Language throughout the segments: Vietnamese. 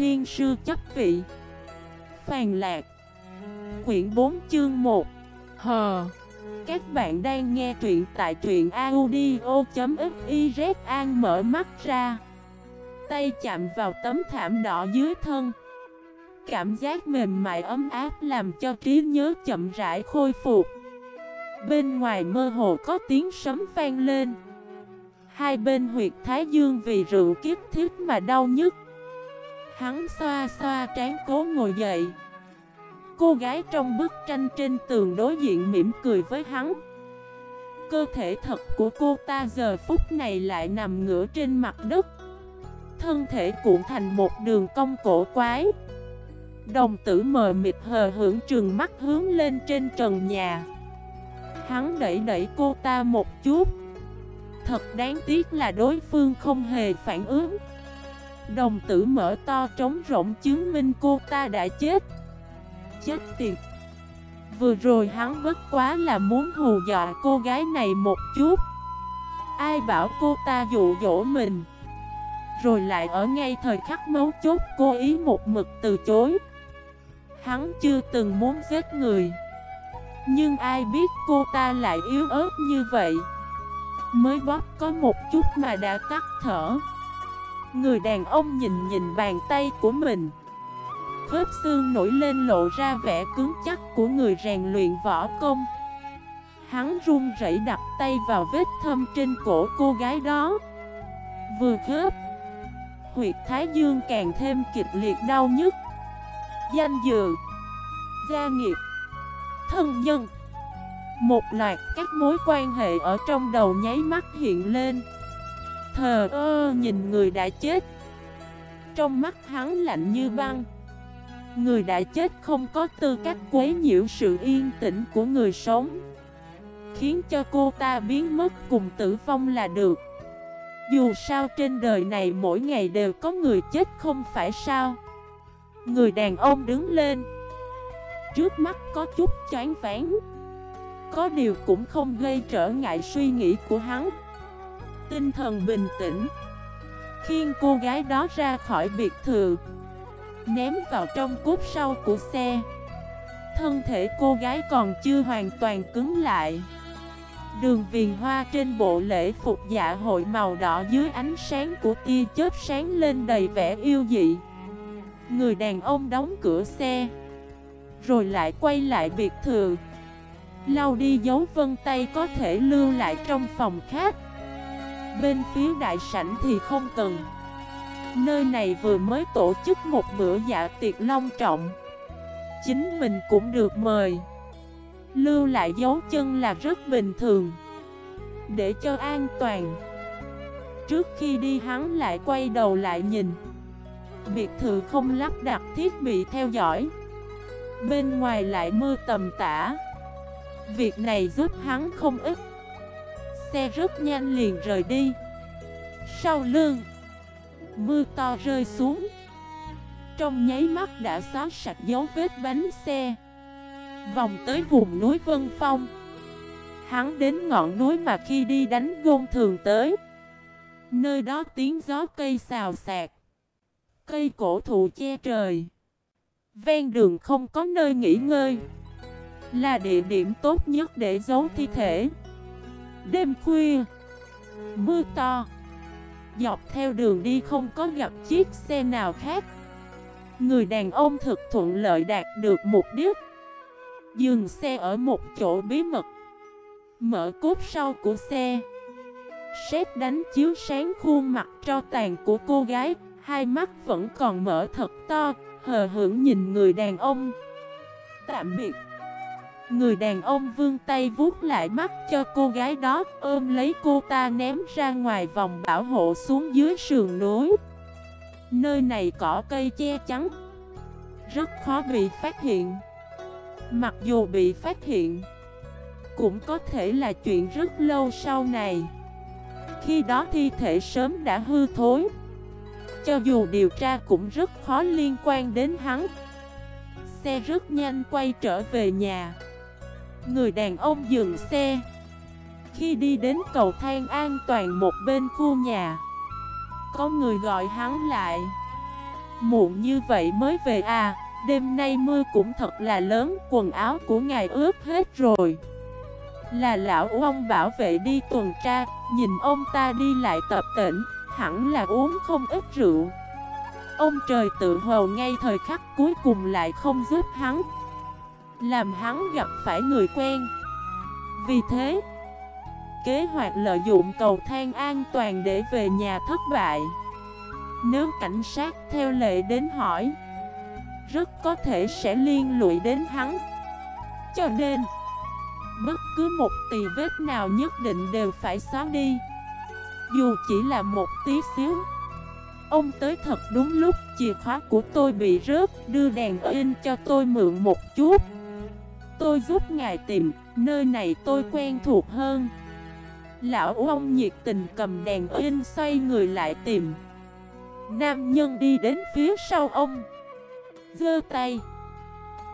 thiên sư chấp vị. Phàn lạc. Quyển 4 chương 1 Hờ Các bạn đang nghe truyện tại truyện audio.xyz An mở mắt ra. Tay chạm vào tấm thảm đỏ dưới thân. Cảm giác mềm mại ấm áp làm cho trí nhớ chậm rãi khôi phục. Bên ngoài mơ hồ có tiếng sấm vang lên. Hai bên huyệt thái dương vì rượu kiếp thiết mà đau nhức. Hắn xoa xoa trán cố ngồi dậy. Cô gái trong bức tranh trên tường đối diện mỉm cười với hắn. Cơ thể thật của cô ta giờ phút này lại nằm ngửa trên mặt đất. Thân thể cuộn thành một đường cong cổ quái. Đồng tử mờ mịt hờ hưởng trường mắt hướng lên trên trần nhà. Hắn đẩy đẩy cô ta một chút. Thật đáng tiếc là đối phương không hề phản ứng. Đồng tử mở to trống rỗng chứng minh cô ta đã chết. Chết tiệt. Vừa rồi hắn bất quá là muốn hù dọa cô gái này một chút. Ai bảo cô ta dụ dỗ mình? Rồi lại ở ngay thời khắc mấu chốt cô ý một mực từ chối. Hắn chưa từng muốn giết người. Nhưng ai biết cô ta lại yếu ớt như vậy? Mới bóp có một chút mà đã tắt thở. Người đàn ông nhìn nhìn bàn tay của mình. Khớp xương nổi lên lộ ra vẻ cứng chắc của người rèn luyện võ công. Hắn run rẩy đặt tay vào vết thâm trên cổ cô gái đó. Vừa khớp, Huyệt thái dương càng thêm kịch liệt đau nhức. Danh dự, Gia nghiệp, Thân nhân. Một loạt các mối quan hệ ở trong đầu nháy mắt hiện lên. Thờ ơ, nhìn người đã chết. Trong mắt hắn lạnh như băng. Người đã chết không có tư cách quấy nhiễu sự yên tĩnh của người sống. Khiến cho cô ta biến mất cùng tử vong là được. Dù sao trên đời này mỗi ngày đều có người chết không phải sao? Người đàn ông đứng lên. Trước mắt có chút chán ván có điều cũng không gây trở ngại suy nghĩ của hắn. Tinh thần bình tĩnh. Khiêng cô gái đó ra khỏi biệt thự, Ném vào trong cốt sau của xe. Thân thể cô gái còn chưa hoàn toàn cứng lại. Đường viền hoa trên bộ lễ phục dạ hội màu đỏ dưới ánh sáng của tia chớp sáng lên đầy vẻ yêu dị. Người đàn ông đóng cửa xe, Rồi lại quay lại biệt thự. Lau đi dấu vân tay có thể lưu lại trong phòng khác. Bên phía đại sảnh thì không cần. Nơi này vừa mới tổ chức một bữa dạ tiệc long trọng. Chính mình cũng được mời. Lưu lại dấu chân là rất bình thường. Để cho an toàn. Trước khi đi hắn lại quay đầu lại nhìn. Biệt thự không lắp đặt thiết bị theo dõi. Bên ngoài lại mưa tầm tã. Việc này giúp hắn không ít. Xe rất nhanh liền rời đi. Sau lưng, Mưa to rơi xuống. Trong nháy mắt đã xóa sạch dấu vết bánh xe. Vòng tới vùng núi Vân Phong. Hắn đến ngọn núi mà khi đi đánh gôn thường tới. Nơi đó tiếng gió cây xào xạc. Cây cổ thụ che trời. Ven đường không có nơi nghỉ ngơi. Là địa điểm tốt nhất để giấu thi thể. Đêm khuya, Mưa to. Dọc theo đường đi không có gặp chiếc xe nào khác. Người đàn ông thực thuận lợi đạt được mục đích. Dừng xe ở một chỗ bí mật. Mở cốt sau của xe. Sét đánh chiếu sáng khuôn mặt cho tàn của cô gái. Hai mắt vẫn còn mở thật to, Hờ hững nhìn người đàn ông. Tạm biệt. Người đàn ông vương tay vuốt lại mắt cho cô gái đó, Ôm lấy cô ta ném ra ngoài vòng bảo hộ xuống dưới sườn núi. Nơi này cỏ cây che chắn, Rất khó bị phát hiện. Mặc dù bị phát hiện, Cũng có thể là chuyện rất lâu sau này. Khi đó thi thể sớm đã hư thối, Cho dù điều tra cũng rất khó liên quan đến hắn. Xe rất nhanh quay trở về nhà. Người đàn ông dừng xe. Khi đi đến cầu thang an toàn một bên khu nhà, Có người gọi hắn lại. Muộn như vậy mới về à Đêm nay mưa cũng thật là lớn, Quần áo của ngài ướt hết rồi. Là lão ông bảo vệ đi tuần tra, Nhìn ông ta đi lại tập tỉnh, Hẳn là uống không ít rượu. Ông trời tự hồ ngay thời khắc cuối cùng lại không giúp hắn. Làm hắn gặp phải người quen. Vì thế, Kế hoạch lợi dụng cầu thang an toàn để về nhà thất bại. Nếu cảnh sát theo lệ đến hỏi, Rất có thể sẽ liên lụy đến hắn. Cho nên, Bất cứ một tì vết nào nhất định đều phải xóa đi. Dù chỉ là một tí xíu, Ông tới thật đúng lúc chìa khóa của tôi bị rớt, Đưa đèn in cho tôi mượn một chút. Tôi giúp ngài tìm, Nơi này tôi quen thuộc hơn. Lão ông nhiệt tình cầm đèn in xoay người lại tìm. Nam nhân đi đến phía sau ông. Dơ tay.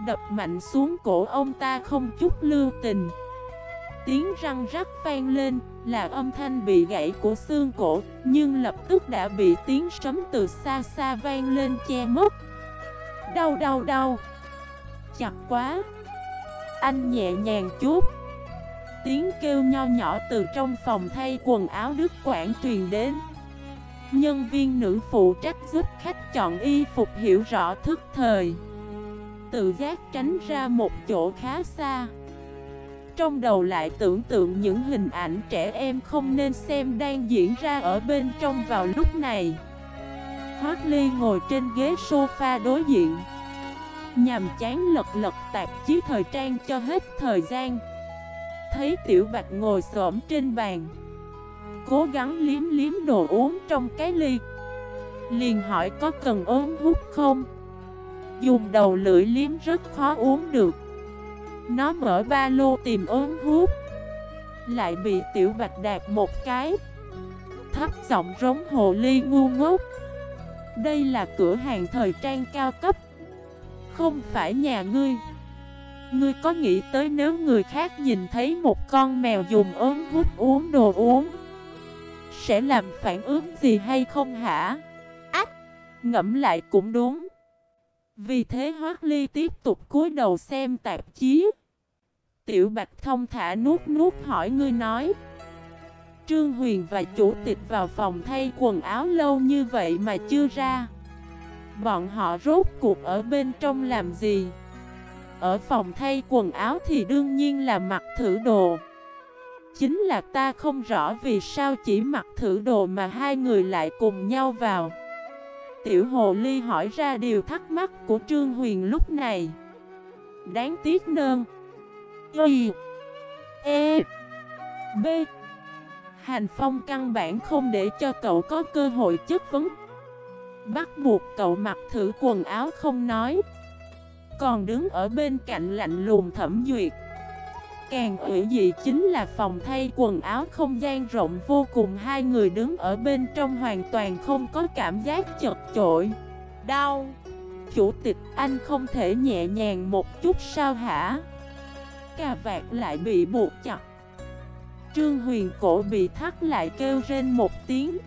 Đập mạnh xuống cổ ông ta không chút lưu tình. Tiếng răng rắc vang lên, Là âm thanh bị gãy của xương cổ, Nhưng lập tức đã bị tiếng sấm từ xa xa vang lên che mất Đau đau đau. Chặt quá. Anh nhẹ nhàng chút. Tiếng kêu nho nhỏ từ trong phòng thay quần áo Đức quảng truyền đến. Nhân viên nữ phụ trách giúp khách chọn y phục hiểu rõ thức thời. Tự giác tránh ra một chỗ khá xa. Trong đầu lại tưởng tượng những hình ảnh trẻ em không nên xem đang diễn ra ở bên trong vào lúc này. Hoác Ly ngồi trên ghế sofa đối diện. Nhằm chán lật lật tạp chí thời trang cho hết thời gian. Thấy Tiểu Bạch ngồi xổm trên bàn. Cố gắng liếm liếm đồ uống trong cái ly. Liền hỏi có cần ốm hút không? Dùng đầu lưỡi liếm rất khó uống được. Nó mở ba lô tìm ốm hút. Lại bị Tiểu Bạch đạt một cái. Thấp giọng rống hồ ly ngu ngốc. Đây là cửa hàng thời trang cao cấp. Không phải nhà ngươi Ngươi có nghĩ tới nếu người khác nhìn thấy một con mèo dùng ốm hút uống đồ uống Sẽ làm phản ứng gì hay không hả? Ách! Ngẫm lại cũng đúng Vì thế Hoác Ly tiếp tục cúi đầu xem tạp chí Tiểu Bạch thông thả nuốt nuốt hỏi ngươi nói Trương Huyền và chủ tịch vào phòng thay quần áo lâu như vậy mà chưa ra Bọn họ rốt cuộc ở bên trong làm gì? Ở phòng thay quần áo thì đương nhiên là mặc thử đồ. Chính là ta không rõ vì sao chỉ mặc thử đồ mà hai người lại cùng nhau vào. Tiểu Hồ Ly hỏi ra điều thắc mắc của Trương Huyền lúc này. Đáng tiếc nơn. Y. E. B. Hành Phong căn bản không để cho cậu có cơ hội chất vấn. Bắt buộc cậu mặc thử quần áo không nói. Còn đứng ở bên cạnh lạnh lùng thẩm duyệt. Càng ủy dị chính là phòng thay quần áo không gian rộng vô cùng, Hai người đứng ở bên trong hoàn toàn không có cảm giác chật chội. Đau. Chủ tịch, anh không thể nhẹ nhàng một chút sao hả? Cà vạt lại bị buộc chặt. Trương huyền cổ bị thắt lại kêu rên một tiếng.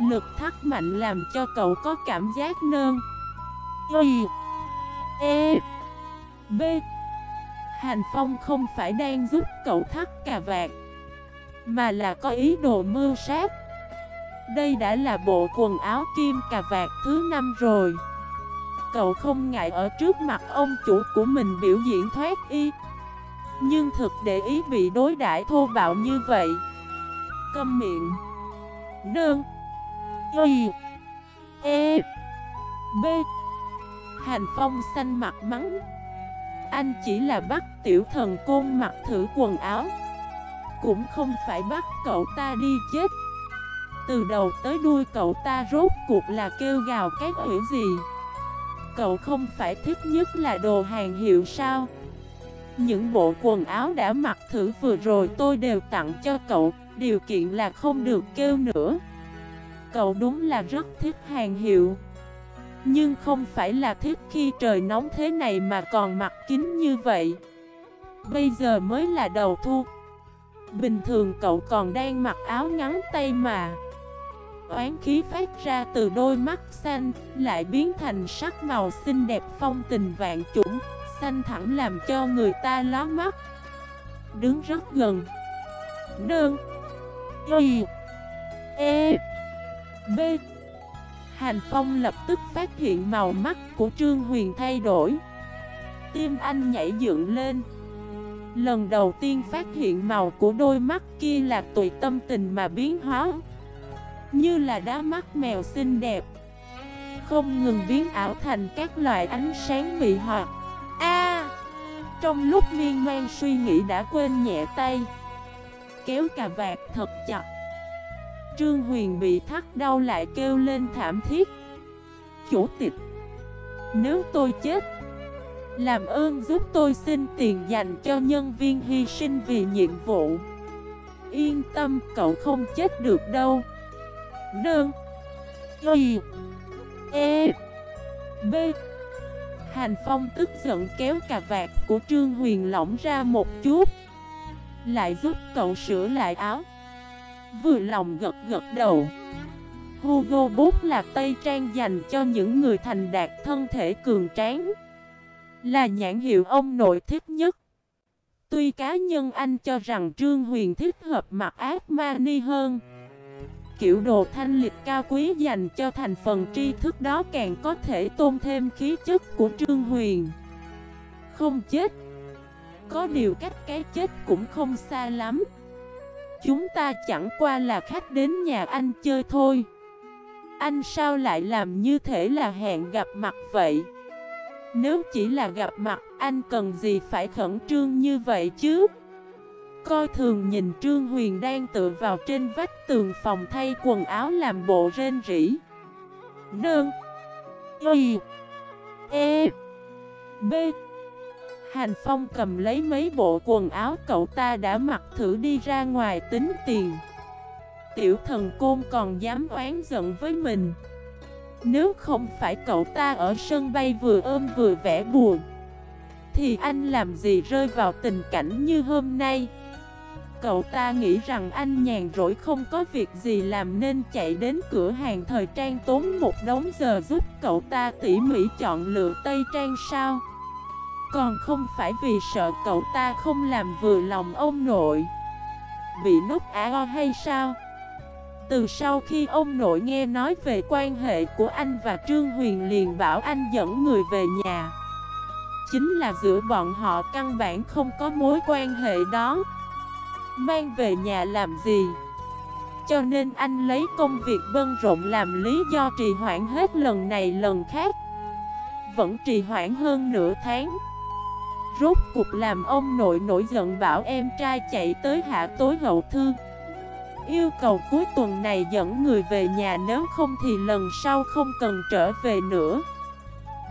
Lực thắt mạnh làm cho cậu có cảm giác nơn. Y E B. Hành Phong không phải đang giúp cậu thắt cà vạt, Mà là có ý đồ mưu sát. Đây đã là bộ quần áo kim cà vạt thứ năm rồi. Cậu không ngại ở trước mặt ông chủ của mình biểu diễn thoát y, Nhưng thực để ý bị đối đãi thô bạo như vậy. Câm miệng. Nương. Y E B. Hành Phong xanh mặt mắng. Anh chỉ là bắt tiểu thần côn mặc thử quần áo. Cũng không phải bắt cậu ta đi chết. Từ đầu tới đuôi cậu ta rốt cuộc là kêu gào cái quỷ gì? Cậu không phải thích nhất là đồ hàng hiệu sao? Những bộ quần áo đã mặc thử vừa rồi tôi đều tặng cho cậu. Điều kiện là không được kêu nữa. Cậu đúng là rất thích hàng hiệu. Nhưng không phải là thích khi trời nóng thế này mà còn mặc kín như vậy. Bây giờ mới là đầu thu. Bình thường cậu còn đang mặc áo ngắn tay mà. Oán khí phát ra từ đôi mắt xanh, Lại biến thành sắc màu xinh đẹp phong tình vạn chủng, Xanh thẳng làm cho người ta ló mắt. Đứng rất gần. Đơn Y. E. B. Hành Phong lập tức phát hiện màu mắt của Trương Huyền thay đổi. Tim anh nhảy dựng lên. Lần đầu tiên phát hiện màu của đôi mắt kia là tùy tâm tình mà biến hóa. Như là đá mắt mèo xinh đẹp. Không ngừng biến ảo thành các loại ánh sáng mị hoặc. A. Trong lúc miên man suy nghĩ đã quên nhẹ tay. Kéo cà vạt thật chặt. Trương Huyền bị thắt đau lại kêu lên thảm thiết. Chủ tịch, Nếu tôi chết, Làm ơn giúp tôi xin tiền dành cho nhân viên hy sinh vì nhiệm vụ. Yên tâm, cậu không chết được đâu. Đơn Y E B. Hành Phong tức giận kéo cà vạt của Trương Huyền lỏng ra một chút, Lại giúp cậu sửa lại áo. Vừa lòng gật gật đầu. Hugo Boss là Tây Trang dành cho những người thành đạt thân thể cường tráng. Là nhãn hiệu ông nội thích nhất. Tuy cá nhân anh cho rằng Trương Huyền thích hợp mặc ác mani hơn. Kiểu đồ thanh lịch cao quý dành cho thành phần tri thức đó càng có thể tôn thêm khí chất của Trương Huyền. Không chết. Có điều cách cái chết cũng không xa lắm. Chúng ta chẳng qua là khách đến nhà anh chơi thôi. Anh sao lại làm như thế là hẹn gặp mặt vậy? Nếu chỉ là gặp mặt anh cần gì phải khẩn trương như vậy chứ? Coi thường nhìn Trương Huyền đang tựa vào trên vách tường phòng thay quần áo làm bộ rên rỉ. Nương, Y. E. B. Hành Phong cầm lấy mấy bộ quần áo cậu ta đã mặc thử đi ra ngoài tính tiền. Tiểu thần côn còn dám oán giận với mình. Nếu không phải cậu ta ở sân bay vừa ôm vừa vẽ buồn, Thì anh làm gì rơi vào tình cảnh như hôm nay? Cậu ta nghĩ rằng anh nhàn rỗi không có việc gì làm nên chạy đến cửa hàng thời trang tốn một đống giờ giúp cậu ta tỉ mỉ chọn lựa tây trang sao? Còn không phải vì sợ cậu ta không làm vừa lòng ông nội. Bị nút á hay sao? Từ sau khi ông nội nghe nói về quan hệ của anh và Trương Huyền liền bảo anh dẫn người về nhà. Chính là giữa bọn họ căn bản không có mối quan hệ đó. Mang về nhà làm gì? Cho nên anh lấy công việc bân rộn làm lý do trì hoãn hết lần này lần khác. Vẫn trì hoãn hơn nửa tháng. Rốt cục làm ông nội nổi giận bảo em trai chạy tới hạ tối hậu thư. Yêu cầu cuối tuần này dẫn người về nhà nếu không thì lần sau không cần trở về nữa.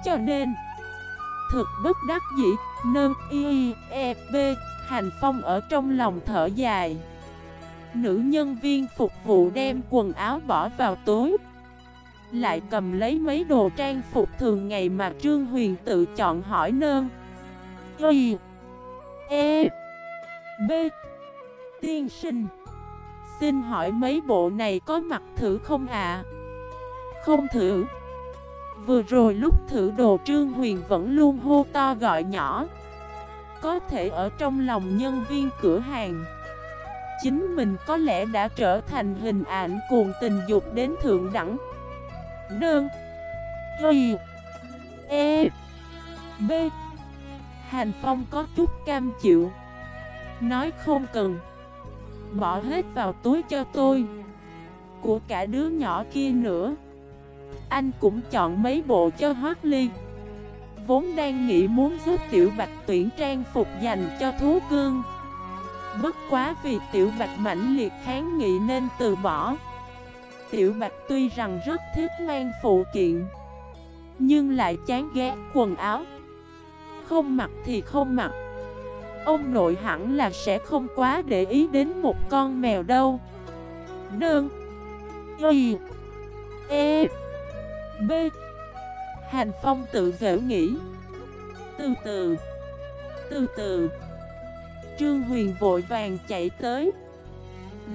Cho nên, Thực bất đắc dĩ, Nâng y e b Hành phong ở trong lòng thở dài. Nữ nhân viên phục vụ đem quần áo bỏ vào túi, Lại cầm lấy mấy đồ trang phục thường ngày mà Trương Huyền tự chọn hỏi nơn Y E. B. Tiên sinh. Xin hỏi mấy bộ này có mặt thử không ạ? Không thử. Vừa rồi lúc thử đồ Trương Huyền vẫn luôn hô to gọi nhỏ. Có thể ở trong lòng nhân viên cửa hàng. Chính mình có lẽ đã trở thành hình ảnh cuồng tình dục đến thượng đẳng. Đơn Y E. B. Hành Phong có chút cam chịu. Nói không cần. Bỏ hết vào túi cho tôi. Của cả đứa nhỏ kia nữa. Anh cũng chọn mấy bộ cho Hoác Ly Vốn đang nghĩ muốn giúp Tiểu Bạch tuyển trang phục dành cho thú cương Bất quá vì Tiểu Bạch mãnh liệt kháng nghị nên từ bỏ. Tiểu Bạch tuy rằng rất thích mang phụ kiện, Nhưng lại chán ghét quần áo không mặc thì không mặc. Ông nội hẳn là sẽ không quá để ý đến một con mèo đâu. Nương. Y. E. B. Hành Phong tự dễ nghĩ. Từ từ. Từ từ. Trương Huyền vội vàng chạy tới.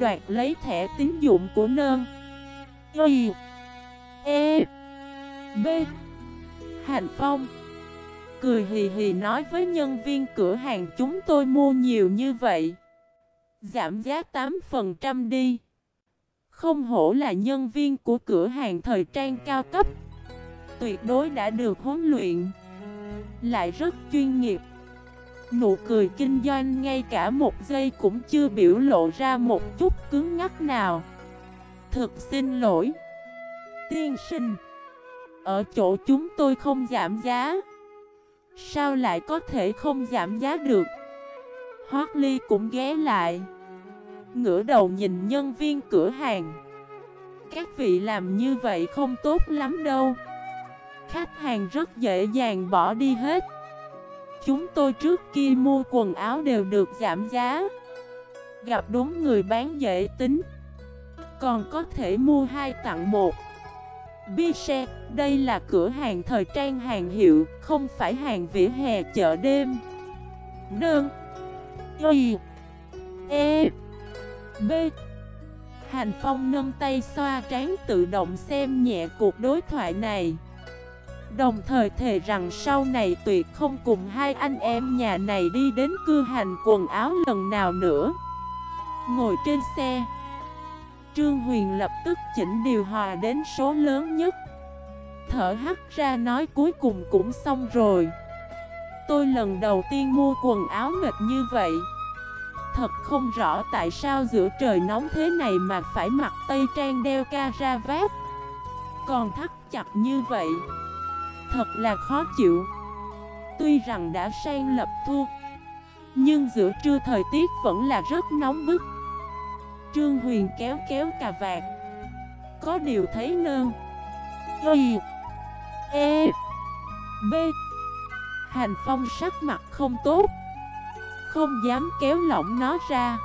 Đoạt lấy thẻ tín dụng của nơn Y. E. B. Hành Phong. Cười hì hì nói với nhân viên cửa hàng, chúng tôi mua nhiều như vậy. Giảm giá 8% đi. Không hổ là nhân viên của cửa hàng thời trang cao cấp. Tuyệt đối đã được huấn luyện. Lại rất chuyên nghiệp. Nụ cười kinh doanh ngay cả một giây cũng chưa biểu lộ ra một chút cứng ngắc nào. Thực xin lỗi. Tiên sinh, Ở chỗ chúng tôi không giảm giá. Sao lại có thể không giảm giá được? Hoác Ly cũng ghé lại. Ngửa đầu nhìn nhân viên cửa hàng. Các vị làm như vậy không tốt lắm đâu. Khách hàng rất dễ dàng bỏ đi hết. Chúng tôi trước kia mua quần áo đều được giảm giá. Gặp đúng người bán dễ tính. Còn có thể mua hai tặng một. Bise, đây là cửa hàng thời trang hàng hiệu, không phải hàng vỉa hè chợ đêm. Nương Y E B. Hành Phong nâng tay xoa trán tự động xem nhẹ cuộc đối thoại này. Đồng thời thề rằng sau này tuyệt không cùng hai anh em nhà này đi đến cư hành quần áo lần nào nữa. Ngồi trên xe Trương Huyền lập tức chỉnh điều hòa đến số lớn nhất. Thở hắt ra nói cuối cùng cũng xong rồi. Tôi lần đầu tiên mua quần áo nghịch như vậy. Thật không rõ tại sao giữa trời nóng thế này mà phải mặc tây trang đeo ca ra vát Còn thắt chặt như vậy, Thật là khó chịu. Tuy rằng đã sang lập thu, Nhưng giữa trưa thời tiết vẫn là rất nóng bức. Trương Huyền kéo kéo cà vạt. Có điều thấy nơ. Y E. B. Hành phong sắc mặt không tốt. Không dám kéo lỏng nó ra.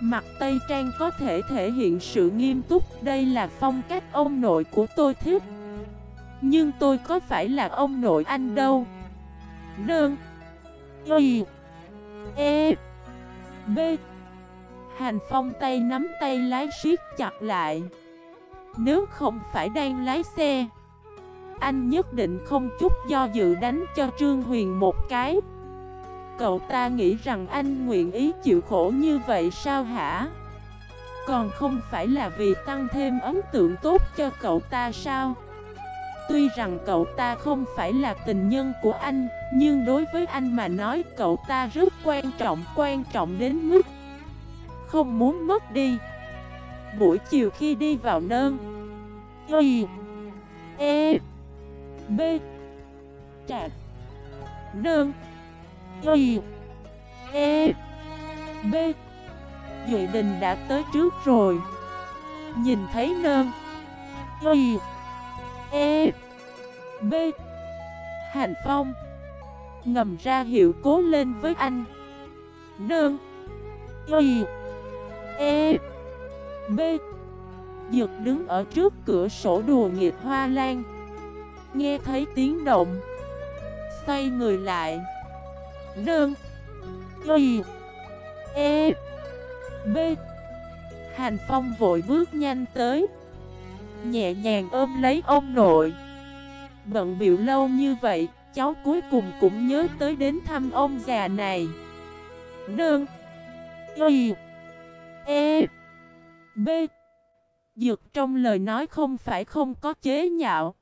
Mặt Tây Trang có thể thể hiện sự nghiêm túc. Đây là phong cách ông nội của tôi thích. Nhưng tôi có phải là ông nội anh đâu? Nương Y E. B. Hành phong tay nắm tay lái siết chặt lại Nếu không phải đang lái xe, Anh nhất định không chút do dự đánh cho Trương Huyền một cái Cậu ta nghĩ rằng anh nguyện ý chịu khổ như vậy sao hả? Còn không phải là vì tăng thêm ấn tượng tốt cho cậu ta sao? Tuy rằng cậu ta không phải là tình nhân của anh, Nhưng đối với anh mà nói cậu ta rất quan trọng Quan trọng đến mức không muốn mất đi. Buổi chiều khi đi vào nơn, Y E B Trạc Nơn, Y E B. Duy Đình đã tới trước rồi. Nhìn thấy nơn, Y E B. Hành Phong, Ngầm ra hiệu cố lên với anh. Nương Y E B. Dược đứng ở trước cửa sổ đùa nghịch hoa lan. Nghe thấy tiếng động. Xoay người lại. Đơn Y. E. B. Hành Phong vội bước nhanh tới. Nhẹ nhàng ôm lấy ông nội. Bận biểu lâu như vậy, Cháu cuối cùng cũng nhớ tới đến thăm ông già này. Đơn Y. E B. Dược trong lời nói không phải không có chế nhạo.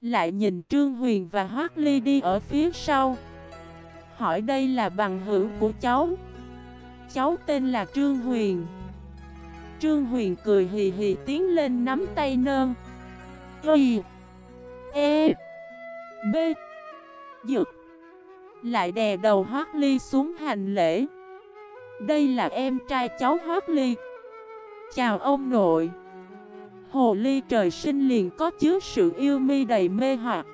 Lại nhìn Trương Huyền và Hoác Ly đi ở phía sau. Hỏi đây là bằng hữu của cháu. Cháu tên là Trương Huyền. Trương Huyền cười hì hì tiến lên nắm tay nơn. Y E B. Dược. Lại đè đầu Hoác Ly xuống hành lễ đây là em trai cháu Hoác Ly. Chào ông nội. Hồ Ly trời sinh liền có chứa sự yêu mi đầy mê hoặc.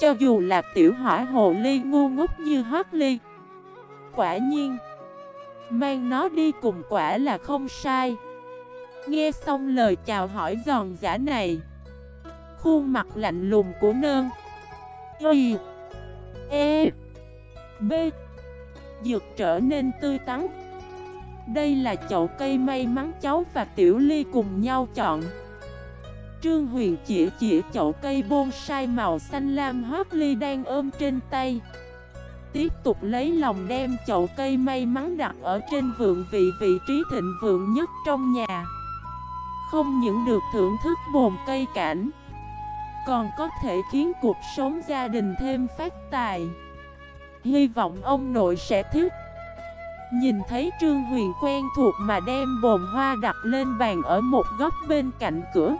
Cho dù là tiểu hỏa Hồ Ly ngu ngốc như Hoác Ly, Quả nhiên, Mang nó đi cùng quả là không sai. Nghe xong lời chào hỏi giòn giả này, Khuôn mặt lạnh lùng của nơn. Y E B dược trở nên tươi tắn. Đây là chậu cây may mắn cháu và Tiểu Ly cùng nhau chọn. Trương Huyền chỉ chỉ chậu cây bonsai màu xanh lam hoác ly đang ôm trên tay. Tiếp tục lấy lòng đem chậu cây may mắn đặt ở trên vượng vị vị trí thịnh vượng nhất trong nhà. Không những được thưởng thức bồn cây cảnh, Còn có thể khiến cuộc sống gia đình thêm phát tài. Hy vọng ông nội sẽ thích. Nhìn thấy Trương Huyền quen thuộc mà đem bồn hoa đặt lên bàn ở một góc bên cạnh cửa.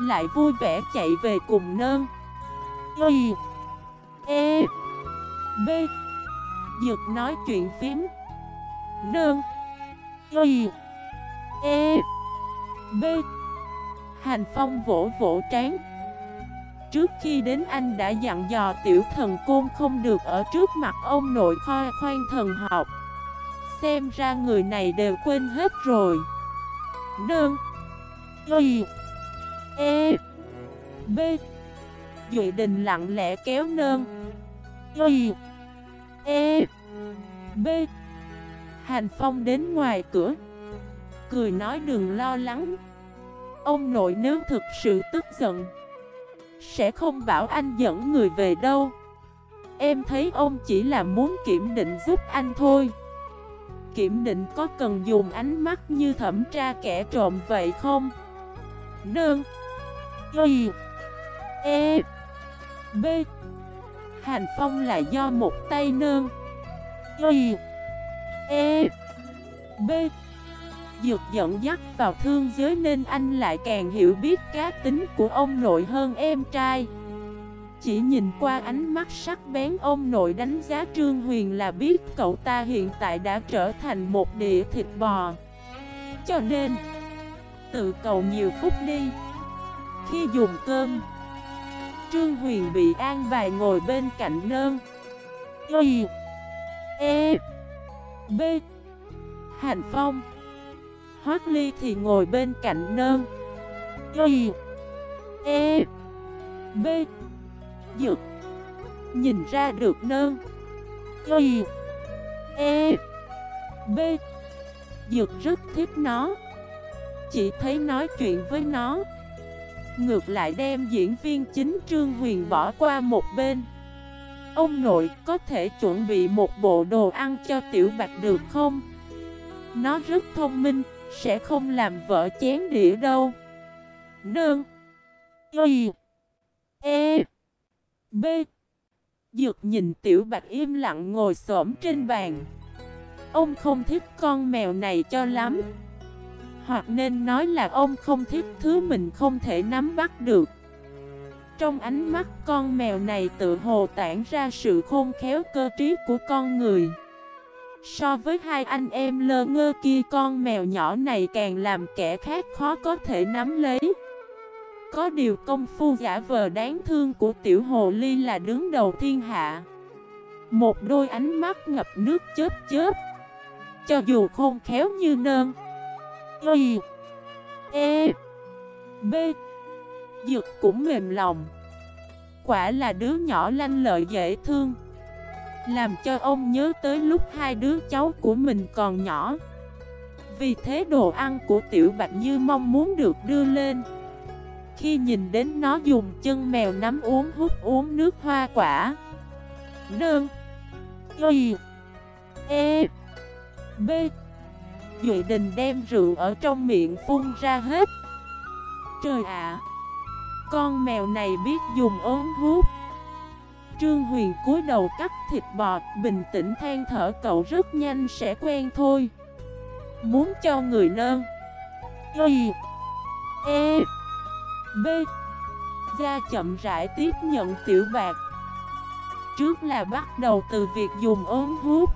Lại vui vẻ chạy về cùng nơn. Y E B. Dược nói chuyện phím. Nơn. Y E B. Hành Phong vỗ vỗ trán. Trước khi đến anh đã dặn dò tiểu thần côn không được ở trước mặt ông nội khoa khoan thần học. Xem ra người này đều quên hết rồi. Đơn Y. E. B. Duy Đình lặng lẽ kéo nơn Y. E. B. Hành Phong đến ngoài cửa. Cười nói đừng lo lắng. Ông nội nếu thực sự tức giận sẽ không bảo anh dẫn người về đâu. Em thấy ông chỉ là muốn kiểm định giúp anh thôi. Kiểm định có cần dùng ánh mắt như thẩm tra kẻ trộm vậy không? Nương. Y. E. B. Hành Phong là do một tay nương. Y. E. B. Dược dẫn dắt vào thương giới nên anh lại càng hiểu biết cá tính của ông nội hơn em trai. Chỉ nhìn qua ánh mắt sắc bén ông nội đánh giá Trương Huyền là biết cậu ta hiện tại đã trở thành một địa thịt bò. Cho nên, Tự cầu nhiều phút đi. Khi dùng cơm, Trương Huyền bị an bài ngồi bên cạnh nơn. Y E B Hành Phong. Hoác Ly thì ngồi bên cạnh nơn. Y E B. Dược. Nhìn ra được nơn. Y E B. Dược rất thích nó. Chỉ thấy nói chuyện với nó. Ngược lại đem diễn viên chính Trương Huyền bỏ qua một bên. Ông nội có thể chuẩn bị một bộ đồ ăn cho tiểu bạch được không? Nó rất thông minh, sẽ không làm vợ chén đĩa đâu. Nương. Y. E. B. Dược nhìn tiểu bạch im lặng ngồi xổm trên bàn. Ông không thích con mèo này cho lắm. Hoặc nên nói là ông không thích thứ mình không thể nắm bắt được. Trong ánh mắt con mèo này tự hồ tản ra sự khôn khéo cơ trí của con người. So với hai anh em lơ ngơ kia, con mèo nhỏ này càng làm kẻ khác khó có thể nắm lấy. Có điều công phu giả vờ đáng thương của tiểu hồ ly là đứng đầu thiên hạ. Một đôi ánh mắt ngập nước chớp chớp. Cho dù khôn khéo như nơn. Y E B Dược cũng mềm lòng. Quả là đứa nhỏ lanh lợi dễ thương. Làm cho ông nhớ tới lúc hai đứa cháu của mình còn nhỏ. Vì thế đồ ăn của tiểu bạch như mong muốn được đưa lên. Khi nhìn đến nó dùng chân mèo nắm uống hút uống nước hoa quả. Nương. Y. E. B. Duy Đình đem rượu ở trong miệng phun ra hết. Trời ạ. Con mèo này biết dùng ốm hút. Trương Huyền cúi đầu cắt thịt bò Bình tĩnh than thở, cậu rất nhanh sẽ quen thôi. Muốn cho người nơn Y. E. B. Gia chậm rãi tiếp nhận tiểu bạc. Trước là bắt đầu từ việc dùng ốm hút.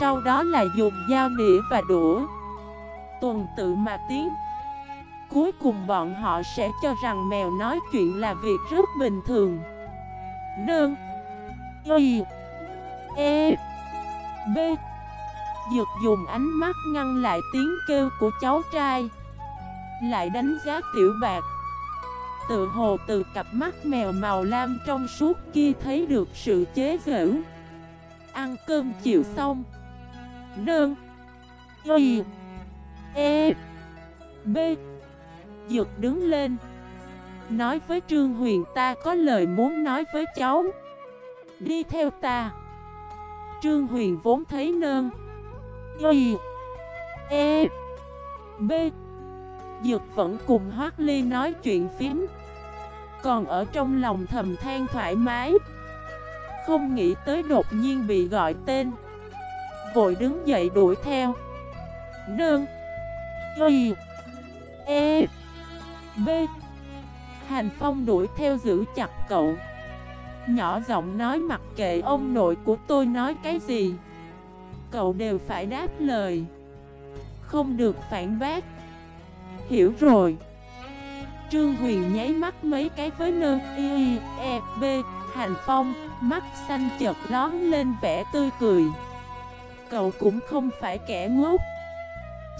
Sau đó là dùng dao nĩa và đũa. Tuần tự mà tiến. Cuối cùng bọn họ sẽ cho rằng mèo nói chuyện là việc rất bình thường. Nương Y E B Dược dùng ánh mắt ngăn lại tiếng kêu của cháu trai Lại đánh giá tiểu bạc tự hồ từ cặp mắt mèo màu lam trong suốt kia thấy được sự chế giễu. Ăn cơm chiều xong. Nương. Y. E. B. Dược đứng lên Nói với Trương Huyền ta có lời muốn nói với cháu. Đi theo ta. Trương Huyền vốn thấy nơn. Y E B. Dược vẫn cùng Hoác Ly nói chuyện phím. Còn ở trong lòng thầm than thoải mái. Không nghĩ tới đột nhiên bị gọi tên. Vội đứng dậy đuổi theo. Nương Y E B. Hành Phong đuổi theo giữ chặt cậu. Nhỏ giọng nói mặc kệ ông nội của tôi nói cái gì. Cậu đều phải đáp lời. Không được phản bác. Hiểu rồi. Trương Huyền nháy mắt mấy cái với nơ Y, E, B Hành Phong Mắt xanh chợt lón lên vẻ tươi cười. Cậu cũng không phải kẻ ngốc.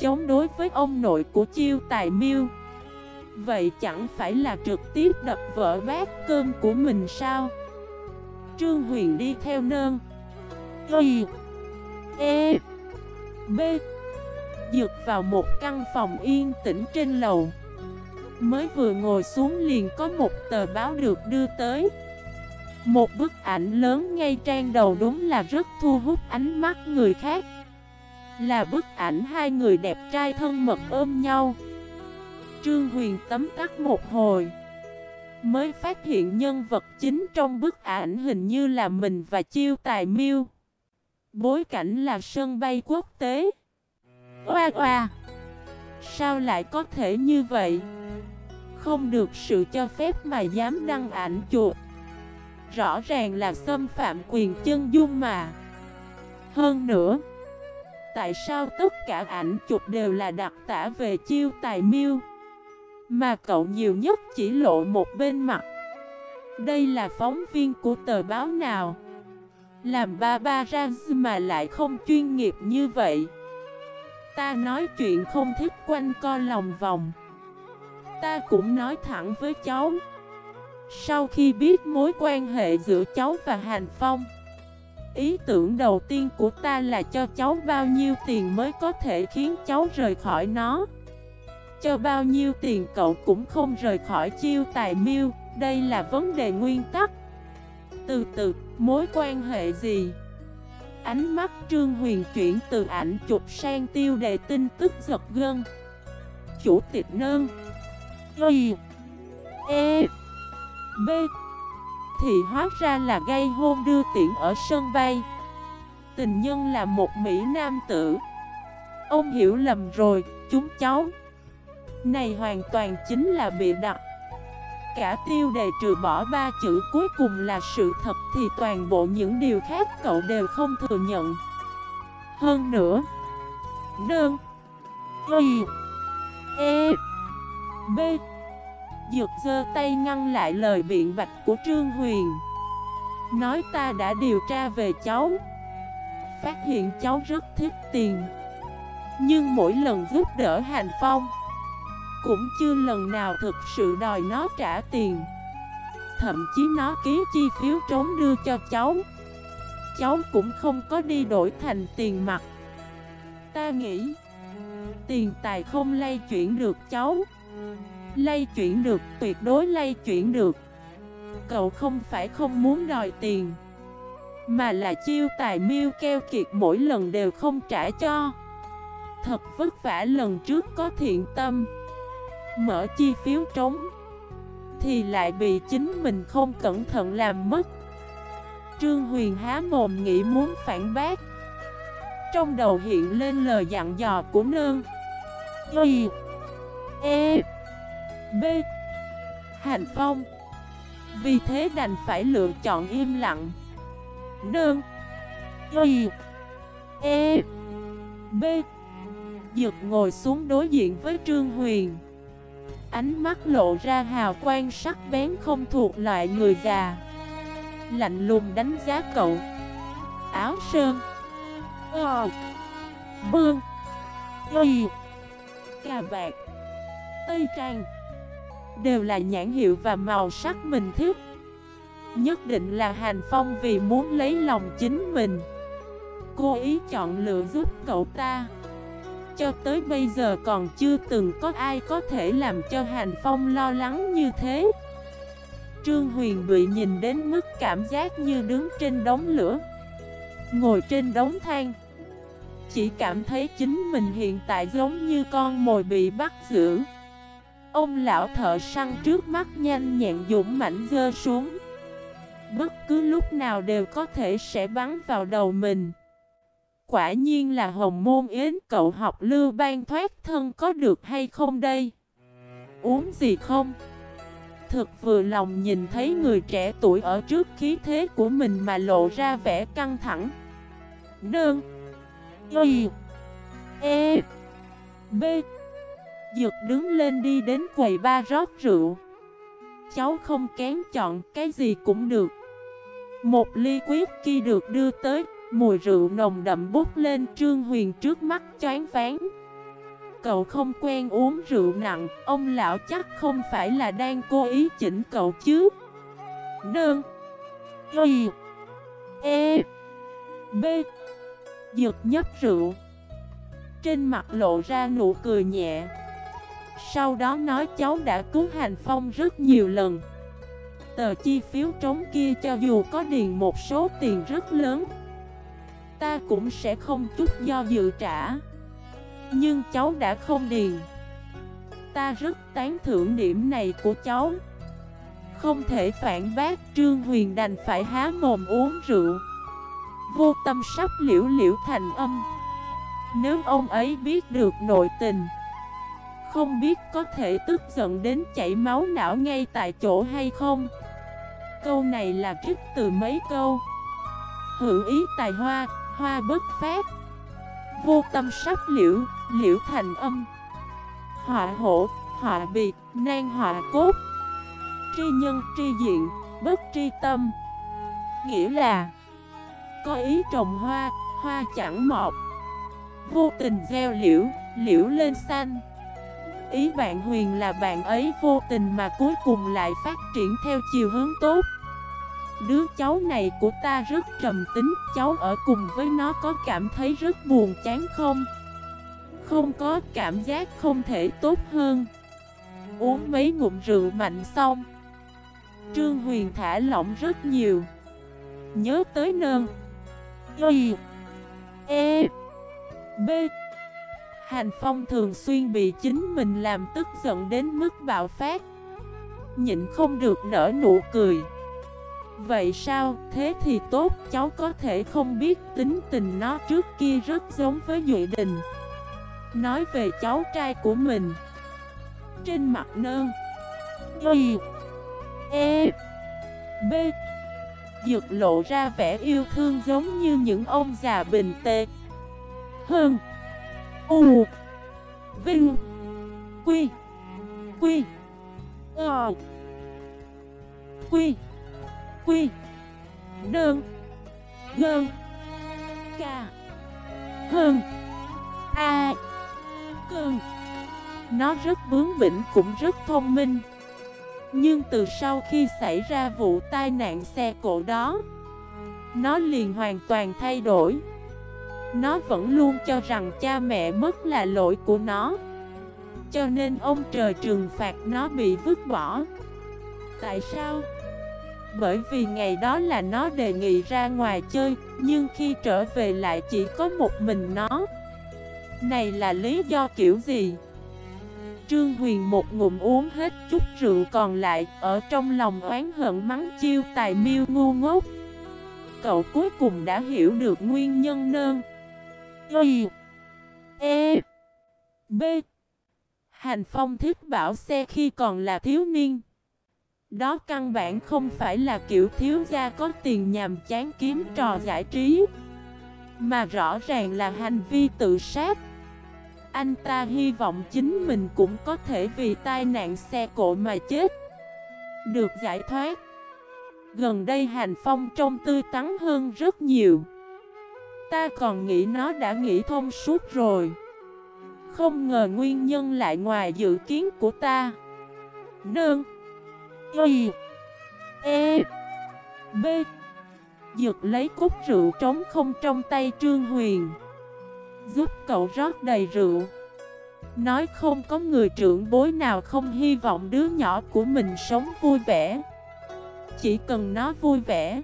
Chống đối với ông nội của chiêu tài miêu Vậy chẳng phải là trực tiếp đập vỡ bát cơm của mình sao? Trương Huyền đi theo nơn. Y E B. Dược vào một căn phòng yên tĩnh trên lầu. Mới vừa ngồi xuống liền có một tờ báo được đưa tới. Một bức ảnh lớn ngay trang đầu đúng là rất thu hút ánh mắt người khác. Là bức ảnh hai người đẹp trai thân mật ôm nhau. Trương Huyền tấm tắt một hồi, Mới phát hiện nhân vật chính trong bức ảnh hình như là mình và chiêu tài miêu. Bối cảnh là sân bay quốc tế. Oa oa, Sao lại có thể như vậy? Không được sự cho phép mà dám đăng ảnh chuột Rõ ràng là xâm phạm quyền chân dung mà. Hơn nữa, Tại sao tất cả ảnh chụp đều là đặc tả về chiêu tài miêu? Mà cậu nhiều nhất chỉ lộ một bên mặt. Đây là phóng viên của tờ báo nào? Làm ba ba ra mà lại không chuyên nghiệp như vậy? Ta nói chuyện không thích quanh co lòng vòng. Ta cũng nói thẳng với cháu. Sau khi biết mối quan hệ giữa cháu và Hành Phong, Ý tưởng đầu tiên của ta là cho cháu bao nhiêu tiền mới có thể khiến cháu rời khỏi nó. Cho bao nhiêu tiền cậu cũng không rời khỏi chiêu tài miêu. Đây là vấn đề nguyên tắc. Từ từ, mối quan hệ gì? Ánh mắt Trương Huyền chuyển từ ảnh chụp sang tiêu đề tin tức giật gân. Chủ tịch nơn Y. E. B. Thì hóa ra là gây hôn đưa tiện ở sân bay. Tình nhân là một Mỹ Nam tử. Ông hiểu lầm rồi, chúng cháu. Này hoàn toàn chính là bị đặt. Cả tiêu đề trừ bỏ ba chữ cuối cùng là sự thật thì toàn bộ những điều khác cậu đều không thừa nhận. Hơn nữa, đơn, y, e, b, Dược dơ tay ngăn lại lời biện bạch của Trương Huyền. Nói ta đã điều tra về cháu Phát hiện cháu rất thích tiền. Nhưng mỗi lần giúp đỡ Hành Phong cũng chưa lần nào thực sự đòi nó trả tiền. Thậm chí nó ký chi phiếu trốn đưa cho cháu. Cháu cũng không có đi đổi thành tiền mặt. Ta nghĩ Tiền tài không lay chuyển được cháu. Lay chuyển được, tuyệt đối lay chuyển được. Cậu không phải không muốn đòi tiền Mà là chiêu tài miêu keo kiệt mỗi lần đều không trả cho. Thật vất vả lần trước có thiện tâm mở chi phiếu trống, Thì lại bị chính mình không cẩn thận làm mất. Trương Huyền há mồm nghĩ muốn phản bác. Trong đầu hiện lên lời dặn dò của nương Y E B, Hành Phong. Vì thế đành phải lựa chọn im lặng. Nương Y E B. Dược ngồi xuống đối diện với Trương Huyền. Ánh mắt lộ ra hào quang sắc bén không thuộc loại người già. Lạnh lùng đánh giá cậu. Áo sơn. Ờ. Bương. Y. Cà vạt. Tây trang. Đều là nhãn hiệu và màu sắc mình thích. Nhất định là Hành Phong vì muốn lấy lòng chính mình. Cô ý chọn lựa giúp cậu ta cho tới bây giờ còn chưa từng có ai có thể làm cho Hành Phong lo lắng như thế. Trương Huyền bị nhìn đến mức cảm giác như đứng trên đống lửa, Ngồi trên đống than. Chỉ cảm thấy chính mình hiện tại giống như con mồi bị bắt giữ. Ông lão thợ săn trước mắt nhanh nhẹn dũng mảnh dơ xuống. Bất cứ lúc nào đều có thể sẽ bắn vào đầu mình. Quả nhiên là hồng môn yến cậu học lưu ban thoát thân có được hay không đây? Uống gì không? Thực vừa lòng nhìn thấy người trẻ tuổi ở trước khí thế của mình mà lộ ra vẻ căng thẳng. Nương, Y. E. B. Dược đứng lên đi đến quầy ba rót rượu. Cháu không kén chọn cái gì cũng được. Một ly quyết khi được đưa tới. Mùi rượu nồng đậm bút lên, Trương Huyền trước mắt choáng ván Cậu không quen uống rượu nặng, Ông lão chắc không phải là đang cố ý chỉnh cậu chứ. Đơn Y. E. B. Giật nhấp rượu. Trên mặt lộ ra nụ cười nhẹ. Sau đó nói, cháu đã cứu hành phong rất nhiều lần. Tờ chi phiếu trống kia cho dù có điền một số tiền rất lớn Ta cũng sẽ không chút do dự trả. Nhưng cháu đã không điền. Ta rất tán thưởng điểm này của cháu. Không thể phản bác Trương Huyền đành phải há mồm uống rượu. Vô tâm sắp liễu liễu thành âm. Nếu ông ấy biết được nội tình Không biết có thể tức giận đến chảy máu não ngay tại chỗ hay không? Câu này là trích từ mấy câu? Hữu ý tài hoa, hoa bất phát. Vô tâm sắp liễu, liễu thành âm. Họa hổ, họa biệt, nan họa cốt. Tri nhân tri diện, bất tri tâm. Nghĩa là Có ý trồng hoa, hoa chẳng mọc. Vô tình gieo liễu, liễu lên xanh. Ý bạn huyền là bạn ấy vô tình mà cuối cùng lại phát triển theo chiều hướng tốt. Đứa cháu này của ta rất trầm tính, Cháu ở cùng với nó có cảm thấy rất buồn chán không? Không có, cảm giác không thể tốt hơn. Uống mấy ngụm rượu mạnh xong. Trương Huyền thả lỏng rất nhiều. Nhớ tới nơn. Y. E. B. Hành Phong thường xuyên bị chính mình làm tức giận đến mức bạo phát. Nhịn không được nở nụ cười. Vậy sao, thế thì tốt, cháu có thể không biết tính tình nó trước kia rất giống với Duệ Đình Nói về cháu trai của mình. Trên mặt nơn Y. E. B. Dược lộ ra vẻ yêu thương giống như những ông già bình tê Hơn U. Vinh. Quy. Quy. Ờ. Quy. Quy Đơn Gơn, Ca Hơn A Cơn Nó rất bướng bỉnh cũng rất thông minh. Nhưng từ sau khi xảy ra vụ tai nạn xe cộ đó, Nó liền hoàn toàn thay đổi. Nó vẫn luôn cho rằng cha mẹ mất là lỗi của nó. Cho nên ông trời trừng phạt nó bị vứt bỏ. Tại sao? Bởi vì ngày đó là nó đề nghị ra ngoài chơi, Nhưng khi trở về lại chỉ có một mình nó. Này là lý do kiểu gì? Trương Huyền một ngụm uống hết chút rượu còn lại, Ở trong lòng oán hận mắng chiêu tài miêu ngu ngốc. Cậu cuối cùng đã hiểu được nguyên nhân nơn. Y E B. Hành Phong thích bảo xe khi còn là thiếu niên đó căn bản không phải là kiểu thiếu gia có tiền nhàm chán kiếm trò giải trí, Mà rõ ràng là hành vi tự sát. Anh ta hy vọng chính mình cũng có thể vì tai nạn xe cộ mà chết. Được giải thoát. Gần đây hành phong trông tươi tắn hơn rất nhiều. Ta còn nghĩ nó đã nghĩ thông suốt rồi. Không ngờ nguyên nhân lại ngoài dự kiến của ta. Nương. Y E B. Dược lấy cút rượu trống không trong tay Trương Huyền. Giúp cậu rót đầy rượu. Nói không có người trưởng bối nào không hy vọng đứa nhỏ của mình sống vui vẻ. Chỉ cần nó vui vẻ,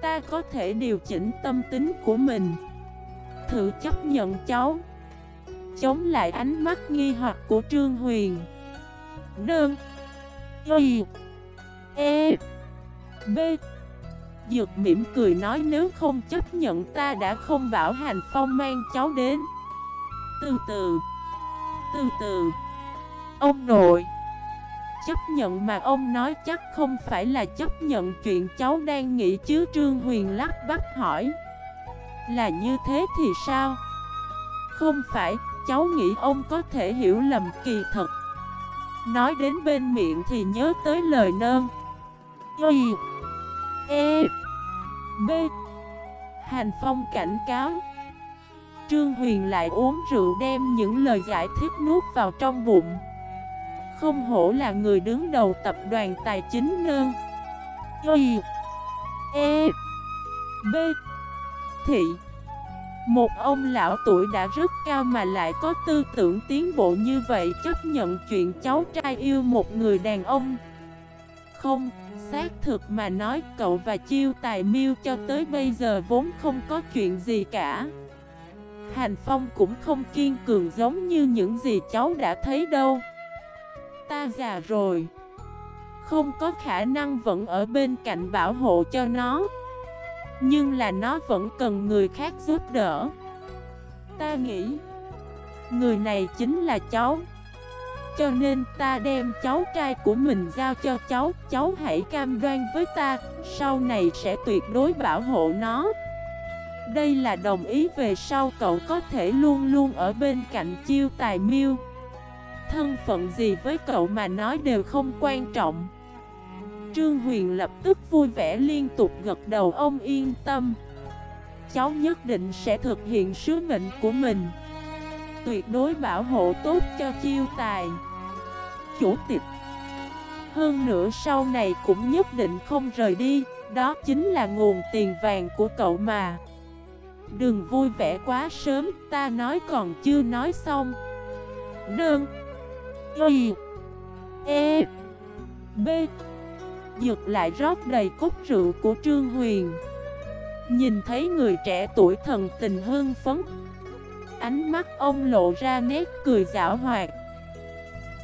Ta có thể điều chỉnh tâm tính của mình. Thử chấp nhận cháu. Chống lại ánh mắt nghi hoặc của Trương Huyền. Đơn Y E. B. Dược mỉm cười nói nếu không chấp nhận ta đã không bảo hành phong mang cháu đến. Từ từ. Từ từ. Ông nội. Chấp nhận mà ông nói chắc không phải là chấp nhận chuyện cháu đang nghĩ chứ Trương Huyền lắc bắt hỏi. Là như thế thì sao? Không phải, cháu nghĩ ông có thể hiểu lầm kỳ thật. Nói đến bên miệng thì nhớ tới lời nơm. Y E B. Hành Phong cảnh cáo. Trương Huyền lại uống rượu đem những lời giải thích nuốt vào trong bụng. Không hổ là người đứng đầu tập đoàn tài chính nơn Y E B. Thị một ông lão tuổi đã rất cao mà lại có tư tưởng tiến bộ như vậy Chấp nhận chuyện cháu trai yêu một người đàn ông. Không, Xác thực mà nói cậu và chiêu tài miêu cho tới bây giờ vốn không có chuyện gì cả. Hành Phong cũng không kiên cường giống như những gì cháu đã thấy đâu. Ta già rồi Không có khả năng vẫn ở bên cạnh bảo hộ cho nó. Nhưng là nó vẫn cần người khác giúp đỡ. Ta nghĩ, Người này chính là cháu. Cho nên ta đem cháu trai của mình giao cho cháu. Cháu hãy cam đoan với ta, Sau này sẽ tuyệt đối bảo hộ nó. Đây là đồng ý về sau cậu có thể luôn luôn ở bên cạnh chiêu tài miêu. Thân phận gì với cậu mà nói đều không quan trọng. Trương Huyền lập tức vui vẻ liên tục gật đầu, ông yên tâm. Cháu nhất định sẽ thực hiện sứ mệnh của mình. Tuyệt đối bảo hộ tốt cho chiêu tài, chủ tịch. Hơn nữa sau này cũng nhất định không rời đi. Đó chính là nguồn tiền vàng của cậu mà. Đừng vui vẻ quá sớm, Ta nói còn chưa nói xong. Đơn Y E B Dược lại rót đầy cốc rượu của Trương Huyền. Nhìn thấy người trẻ tuổi thần tình hương phấn, Ánh mắt ông lộ ra nét cười giảo hoạt.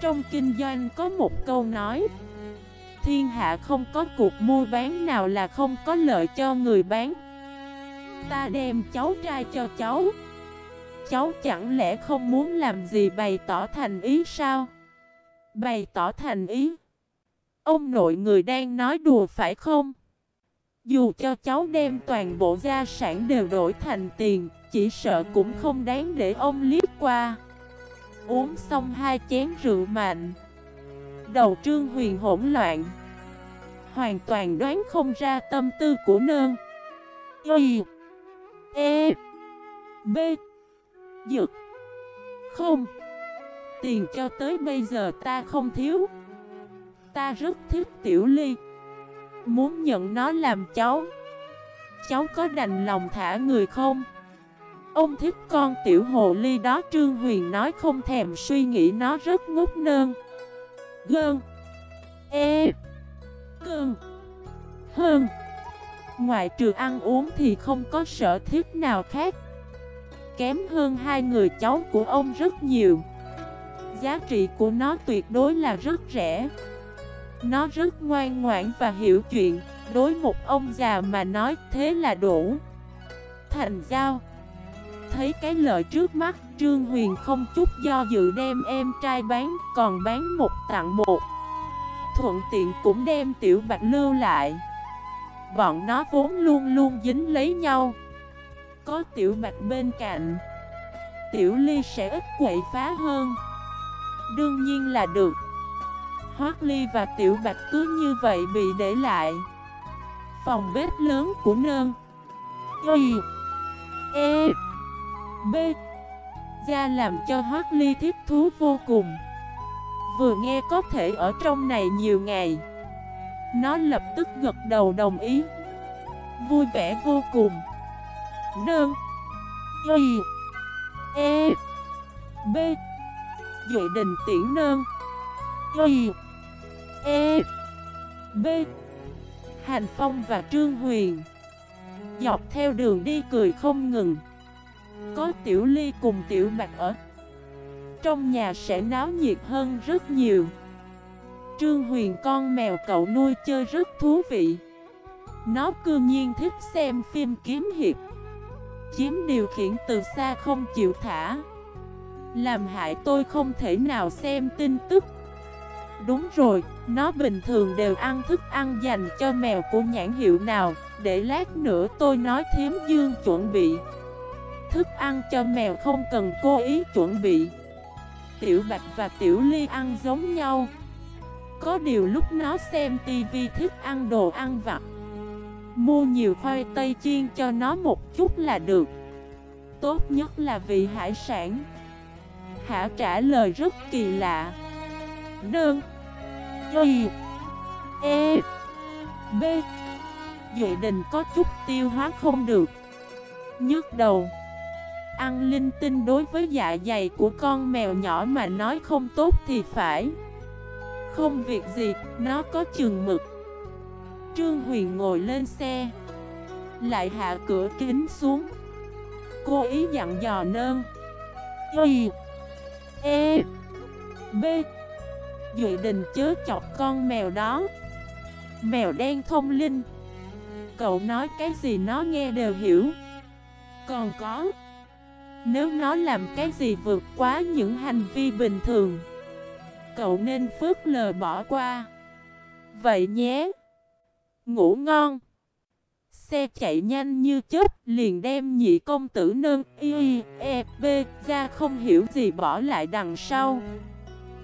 Trong kinh doanh có một câu nói, Thiên hạ không có cuộc mua bán nào là không có lợi cho người bán. Ta đem cháu trai cho cháu. Cháu chẳng lẽ không muốn làm gì bày tỏ thành ý sao? Bày tỏ thành ý. Ông nội người đang nói đùa phải không? Dù cho cháu đem toàn bộ gia sản đều đổi thành tiền, Chỉ sợ cũng không đáng để ông liếc qua. Uống xong hai chén rượu mạnh. Đầu trương huyền hỗn loạn. Hoàn toàn đoán không ra tâm tư của nơn. Y E B, Dực. Không. Tiền cho tới bây giờ ta không thiếu. Ta rất thích tiểu ly. Muốn nhận nó làm cháu. Cháu có đành lòng thả người không? Ông thích con tiểu hồ ly đó, Trương Huyền nói không thèm suy nghĩ, nó rất ngốc nơn Gơn. E. Cơn Hơn ngoài trừ ăn uống thì không có sở thích nào khác. Kém hơn hai người cháu của ông rất nhiều. Giá trị của nó tuyệt đối là rất rẻ. Nó rất ngoan ngoãn và hiểu chuyện Đối một ông già mà nói thế là đủ Thành giao thấy cái lợi trước mắt, Trương Huyền không chút do dự đem em trai bán, còn bán một tặng một. Thuận tiện cũng đem tiểu bạch lưu lại. Bọn nó vốn luôn luôn dính lấy nhau. Có tiểu bạch bên cạnh, tiểu ly sẽ ít quậy phá hơn. Đương nhiên là được. Hoác ly và tiểu bạch cứ như vậy bị để lại. Phòng bếp lớn của nơn. Y. E. B. Gia làm cho Hoác Ly thiết thú vô cùng. Vừa nghe có thể ở trong này nhiều ngày. Nó lập tức gật đầu đồng ý. Vui vẻ vô cùng. Nơn. Y. E. B. Dội đình tiễn nơn. Y. E B Hàn Phong và Trương Huyền. Dọc theo đường đi cười không ngừng. Có Tiểu Ly cùng Tiểu Bạch ở. Trong nhà sẽ náo nhiệt hơn rất nhiều. Trương Huyền con mèo cậu nuôi chơi rất thú vị. Nó cư nhiên thích xem phim kiếm hiệp. Chiếm điều khiển từ xa không chịu thả. Làm hại tôi không thể nào xem tin tức. Đúng rồi, nó bình thường đều ăn thức ăn dành cho mèo của nhãn hiệu nào. Để lát nữa tôi nói thiếm dương chuẩn bị Thức ăn cho mèo không cần cố ý chuẩn bị. Tiểu Bạch và Tiểu Ly ăn giống nhau. Có điều lúc nó xem tivi thích ăn đồ ăn vặt, Mua nhiều khoai tây chiên cho nó một chút là được. Tốt nhất là vị hải sản. Hả trả lời rất kỳ lạ. Đơn Y E. B. Duệ đình có chút tiêu hóa không được. Nhức đầu. Ăn linh tinh đối với dạ dày của con mèo nhỏ mà nói không tốt thì phải. Không việc gì, nó có chừng mực. Trương Huyền ngồi lên xe. Lại hạ cửa kính xuống. Cô ý dặn dò nơn. Y E. B. Duệ đình chớ chọc con mèo đó. Mèo đen thông linh. Cậu nói cái gì nó nghe đều hiểu. Còn có, Nếu nó làm cái gì vượt quá những hành vi bình thường, Cậu nên phớt lờ bỏ qua. Vậy nhé. Ngủ ngon. Xe chạy nhanh như chớp, liền đem nhị công tử nâng y e b ra không hiểu gì bỏ lại đằng sau